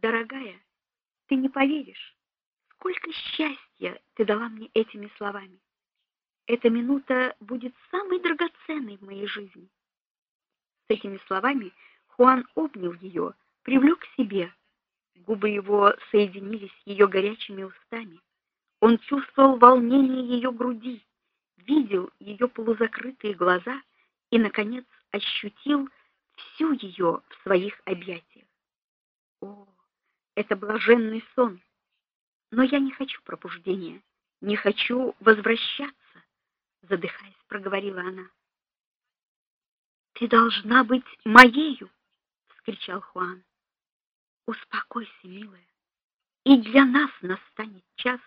Дорогая, ты не поверишь, сколько счастья ты дала мне этими словами. Эта минута будет самой драгоценной в моей жизни. С этими словами Хуан обнял ее, привлек к себе. Губы его соединились с ее горячими устами. Он чувствовал волнение ее груди, видел ее полузакрытые глаза и наконец ощутил всю ее в своих объятиях. О, это блаженный сон. Но я не хочу пробуждения, не хочу возвращаться задыхаясь, проговорила она. Ты должна быть моею, вскричал Хуан. Успокойся, милая. И для нас настанет час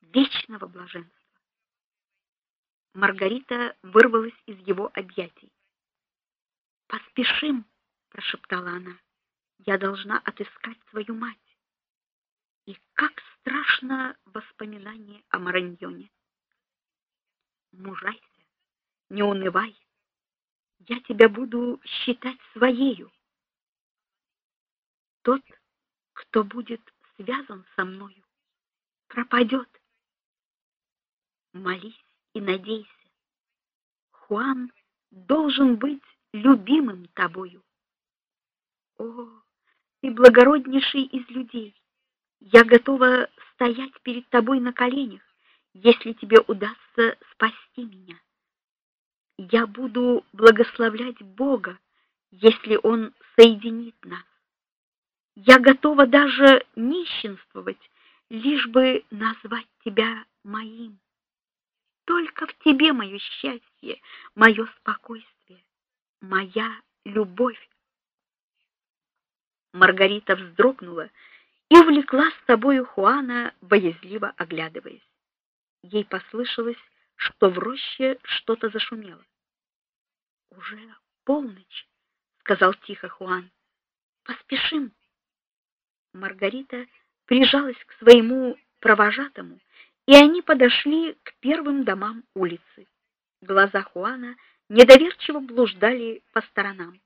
вечного блаженства. Маргарита вырвалась из его объятий. "Поспешим", прошептала она. "Я должна отыскать свою мать". И как страшно воспоминание о Мараньоне мужайся, не унывай. Я тебя буду считать своею. Тот, кто будет связан со мною, пропадет. Молись и надейся. Хуан должен быть любимым тобою. О, ты благороднейший из людей. Я готова стоять перед тобой на коленях если тебе удастся спасти меня. Я буду благословлять Бога, если он соединит нас. Я готова даже нищенствовать, лишь бы назвать тебя моим. Только в тебе мое счастье, мое спокойствие, моя любовь. Маргарита вздрогнула и увлекла с собой Хуана, боязливо оглядываясь. Ей послышалось, что в роще что-то зашумело. Уже полночь, сказал тихо Хуан. Поспешим. Маргарита прижалась к своему провожатому, и они подошли к первым домам улицы. Глаза Хуана недоверчиво блуждали по сторонам.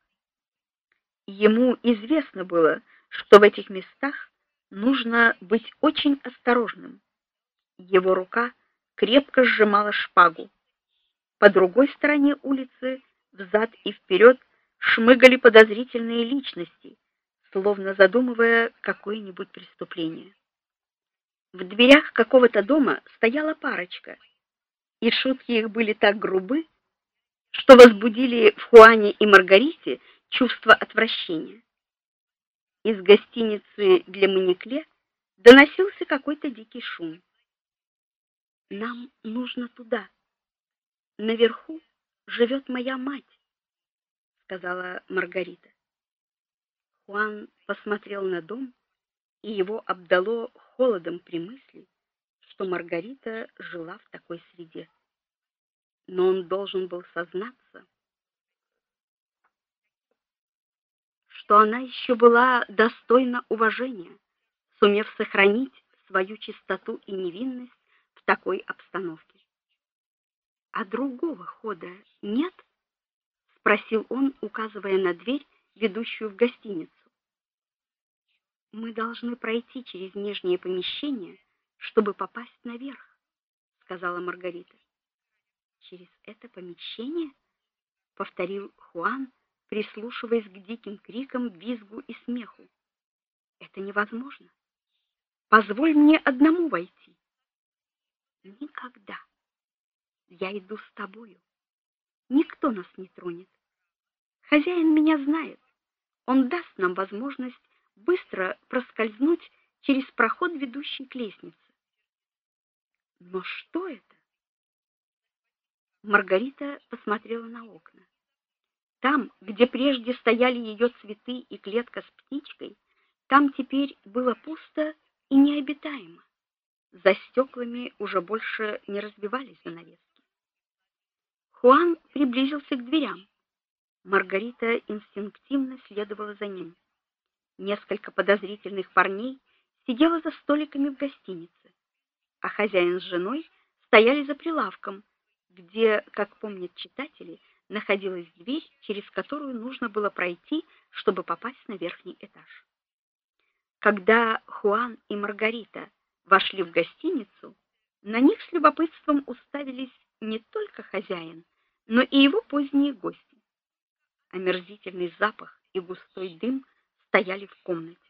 Ему известно было, что в этих местах нужно быть очень осторожным. Его рука крепко сжимала шпагу. По другой стороне улицы, взад и вперед, шмыгали подозрительные личности, словно задумывая какое-нибудь преступление. В дверях какого-то дома стояла парочка, и шутки их были так грубы, что возбудили в Хуане и Маргарите чувство отвращения. Из гостиницы для Маникле доносился какой-то дикий шум. Нам нужно туда. Наверху живет моя мать, сказала Маргарита. Хуан посмотрел на дом, и его обдало холодом при мысли, что Маргарита жила в такой среде. Но он должен был сознаться, что она еще была достойна уважения, сумев сохранить свою чистоту и невинность такой обстановке. А другого хода нет? спросил он, указывая на дверь, ведущую в гостиницу. Мы должны пройти через нижнее помещение, чтобы попасть наверх, сказала Маргарита. Через это помещение, повторил Хуан, прислушиваясь к диким крикам, визгу и смеху. Это невозможно. Позволь мне одному войти. Никогда. Я иду с тобою. Никто нас не тронет. Хозяин меня знает. Он даст нам возможность быстро проскользнуть через проход, ведущий к лестнице. Но что это? Маргарита посмотрела на окна. Там, где прежде стояли ее цветы и клетка с птичкой, там теперь было пусто и необитаемо. За стеклами уже больше не разбивались занавески. Хуан приблизился к дверям. Маргарита инстинктивно следовала за ним. Несколько подозрительных парней сидело за столиками в гостинице, а хозяин с женой стояли за прилавком, где, как помнят читатели, находилась дверь, через которую нужно было пройти, чтобы попасть на верхний этаж. Когда Хуан и Маргарита вошли в гостиницу, на них с любопытством уставились не только хозяин, но и его поздние гости. Омерзительный запах и густой дым стояли в комнате.